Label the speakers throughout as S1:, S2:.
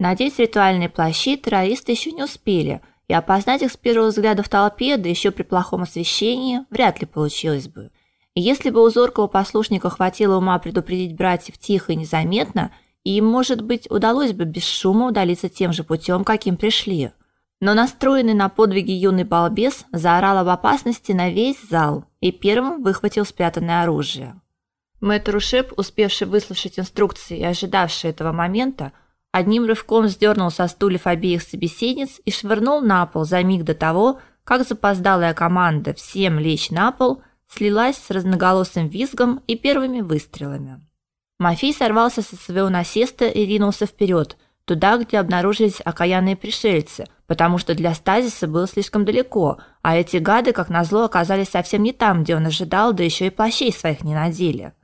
S1: Надеть ритуальные плащи террористы еще не успели, и опознать их с первого взгляда в толпе, да еще при плохом освещении, вряд ли получилось бы. И если бы у зоркого послушника хватило ума предупредить братьев тихо и незаметно, им, может быть, удалось бы без шума удалиться тем же путем, каким пришли. Но настроенный на подвиги юный балбес заорал об опасности на весь зал и первым выхватил спрятанное оружие. Мэтр Ушеп, успевший выслушать инструкции и ожидавший этого момента, одним рывком сдернул со стульев обеих собеседниц и швырнул на пол за миг до того, как запоздалая команда всем лечь на пол слилась с разноголосым визгом и первыми выстрелами. Мафий сорвался со своего насеста и ринулся вперед, туда, где обнаружились окаянные пришельцы, потому что для стазиса было слишком далеко, а эти гады, как назло, оказались совсем не там, где он ожидал, да еще и плащей своих не надели.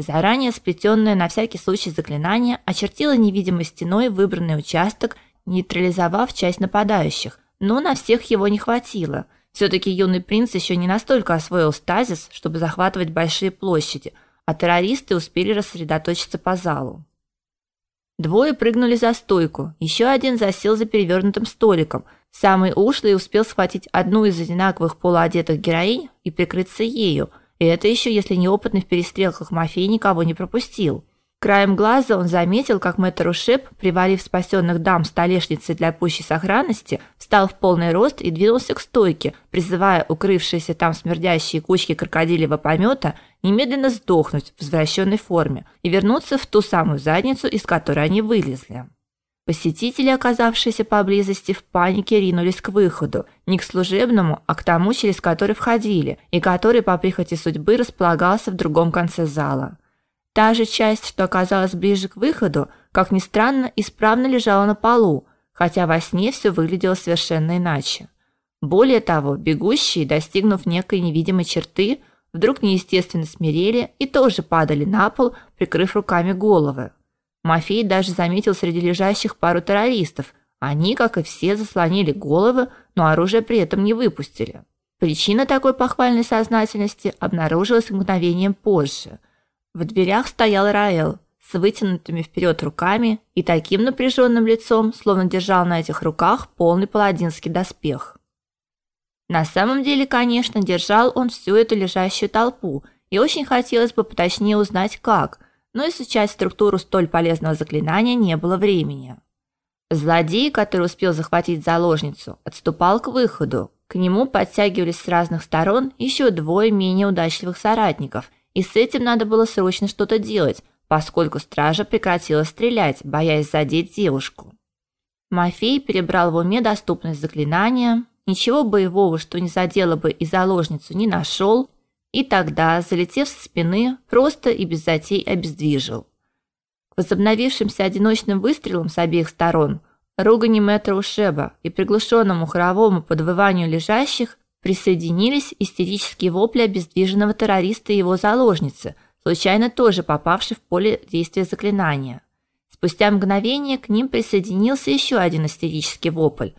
S1: Заранее сплетенное на всякий случай заклинание очертило невидимой стеной выбранный участок, нейтрализовав часть нападающих, но на всех его не хватило. все таки юный принц еще не настолько освоил стазис, чтобы захватывать большие площади, а террористы успели рассредоточиться по залу. Двое прыгнули за стойку, еще один засел за перевернутым столиком. Самый ушлый успел схватить одну из одинаковых полуодетых героинь и прикрыться ею – и это еще если неопытный в перестрелках мафии никого не пропустил. Краем глаза он заметил, как мэтр Ушеп, привалив спасенных дам столешницей для пущей сохранности, встал в полный рост и двинулся к стойке, призывая укрывшиеся там смердящие кучки крокодилевого помета немедленно сдохнуть в возвращенной форме и вернуться в ту самую задницу, из которой они вылезли. Посетители, оказавшиеся поблизости, в панике ринулись к выходу, не к служебному, а к тому, через который входили, и который по прихоти судьбы располагался в другом конце зала. Та же часть, что оказалась ближе к выходу, как ни странно, исправно лежала на полу, хотя во сне все выглядело совершенно иначе. Более того, бегущие, достигнув некой невидимой черты, вдруг неестественно смирели и тоже падали на пол, прикрыв руками головы. Мафей даже заметил среди лежащих пару террористов. Они, как и все, заслонили головы, но оружие при этом не выпустили. Причина такой похвальной сознательности обнаружилась мгновением позже. В дверях стоял Раэл с вытянутыми вперед руками и таким напряженным лицом, словно держал на этих руках полный паладинский доспех. На самом деле, конечно, держал он всю эту лежащую толпу, и очень хотелось бы поточнее узнать как – но изучать структуру столь полезного заклинания не было времени. Злодей, который успел захватить заложницу, отступал к выходу. К нему подтягивались с разных сторон еще двое менее удачливых соратников, и с этим надо было срочно что-то делать, поскольку стража прекратила стрелять, боясь задеть девушку. Мафей перебрал в уме доступность заклинания, ничего боевого, что не задело бы и заложницу, не нашел, и тогда, залетев со спины, просто и без затей обездвижил. К возобновившимся одиночным выстрелам с обеих сторон, ругани мэтра Ушеба и приглушенному хоровому подвыванию лежащих присоединились истерические вопли обездвиженного террориста и его заложницы, случайно тоже попавшей в поле действия заклинания. Спустя мгновение к ним присоединился еще один истерический вопль.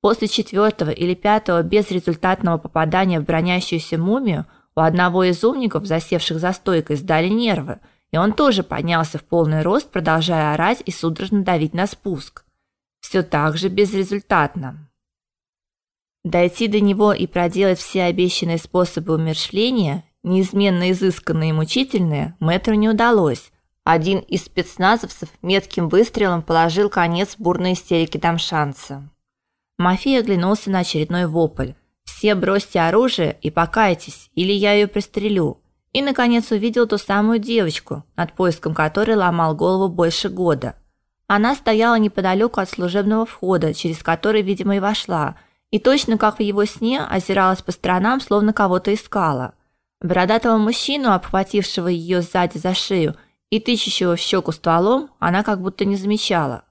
S1: После четвертого или пятого безрезультатного попадания в бронящуюся мумию – у одного из умников, засевших за стойкой, сдали нервы, и он тоже поднялся в полный рост, продолжая орать и судорожно давить на спуск. Все так же безрезультатно. Дойти до него и проделать все обещанные способы умерщвления, неизменно изысканные и мучительные, мэтру не удалось. Один из спецназовцев метким выстрелом положил конец бурной истерике Дамшанца. Мафия оглянулся на очередной вопль – все бросьте оружие и покайтесь, или я ее пристрелю. И наконец увидел ту самую девочку, над поиском которой ломал голову больше года. Она стояла неподалеку от служебного входа, через который, видимо, и вошла, и точно как в его сне озиралась по сторонам, словно кого-то искала. Бородатого мужчину, обхватившего ее сзади за шею и тычущего в щеку стволом, она как будто не замечала.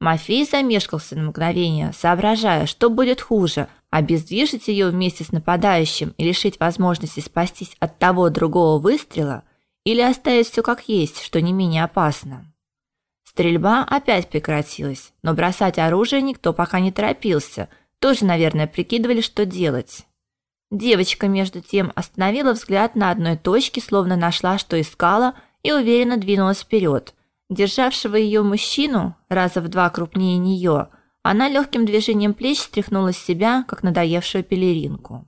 S1: Мафей замешкался на мгновение, соображая, что будет хуже – Обездвижить ее вместе с нападающим и лишить возможности спастись от того другого выстрела или оставить все как есть, что не менее опасно. Стрельба опять прекратилась, но бросать оружие никто пока не торопился, тоже, наверное, прикидывали, что делать. Девочка между тем остановила взгляд на одной точке, словно нашла, что искала, и уверенно двинулась вперед. Державшего ее мужчину, раза в два крупнее нее, она легким движением плеч стряхнула с себя, как надоевшую пелеринку.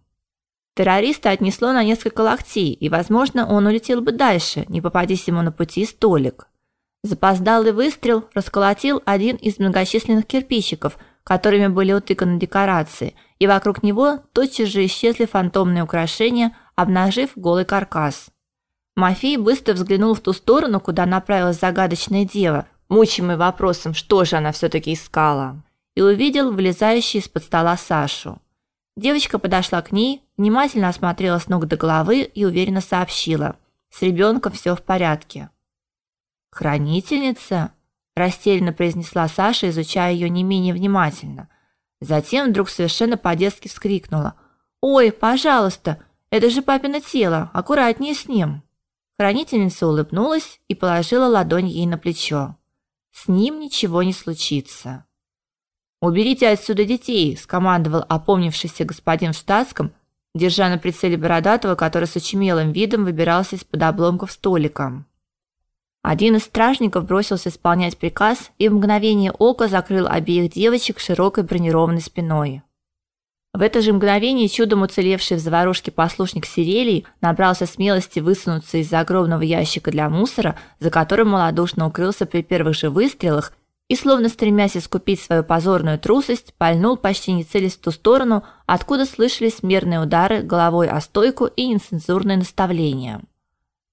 S1: Террориста отнесло на несколько локтей, и, возможно, он улетел бы дальше, не попадись ему на пути столик. Запоздалый выстрел расколотил один из многочисленных кирпичиков, которыми были утыканы декорации, и вокруг него тотчас же исчезли фантомные украшения, обнажив голый каркас. Мафей быстро взглянул в ту сторону, куда направилась загадочная дева, мучимый вопросом, что же она все таки искала, и увидел вылезающий из-под стола Сашу. Девочка подошла к ней, внимательно осмотрела с ног до головы и уверенно сообщила: "С ребенком все в порядке". "Хранительница?" растерянно произнесла Саша, изучая ее не менее внимательно. Затем вдруг совершенно по-детски вскрикнула: "Ой, пожалуйста, это же папино тело, аккуратнее с ним". Хранительница улыбнулась и положила ладонь ей на плечо. С ним ничего не случится. Уберите отсюда детей, скомандовал опомнившийся господин в штатском, держа на прицеле бородатого, который с очумелым видом выбирался из-под обломков столика. Один из стражников бросился исполнять приказ и в мгновение ока закрыл обеих девочек широкой бронированной спиной. В это же мгновение чудом уцелевший в заварушке послушник Сирелий набрался смелости высунуться из-за огромного ящика для мусора, за которым малодушно укрылся при первых же выстрелах, и, словно стремясь искупить свою позорную трусость, пальнул почти не целясь в ту сторону, откуда слышались мерные удары головой о стойку и нецензурные наставления.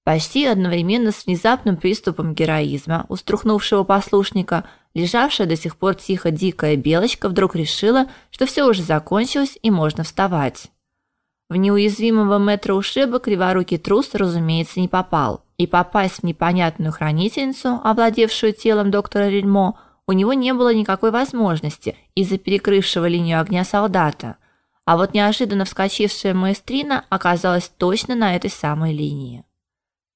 S1: Почти одновременно с внезапным приступом героизма уструхнувшего послушника, лежавшая до сих пор тихо дикая белочка вдруг решила, что все уже закончилось и можно вставать. В неуязвимого метра ушиба криворукий трус, разумеется, не попал, и попасть в непонятную хранительницу, овладевшую телом доктора Рельмо, у него не было никакой возможности из-за перекрывшего линию огня солдата, а вот неожиданно вскочившая маэстрина оказалась точно на этой самой линии.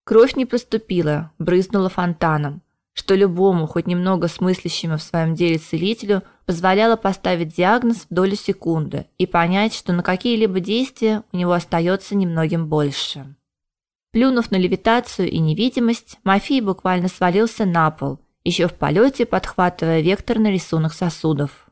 S1: Кровь не поступила, брызнула фонтаном, что любому, хоть немного смыслящему в своем деле целителю, позволяло поставить диагноз в долю секунды и понять, что на какие-либо действия у него остается немногим больше. Плюнув на левитацию и невидимость, Мафий буквально свалился на пол, еще в полете подхватывая векторный рисунок сосудов.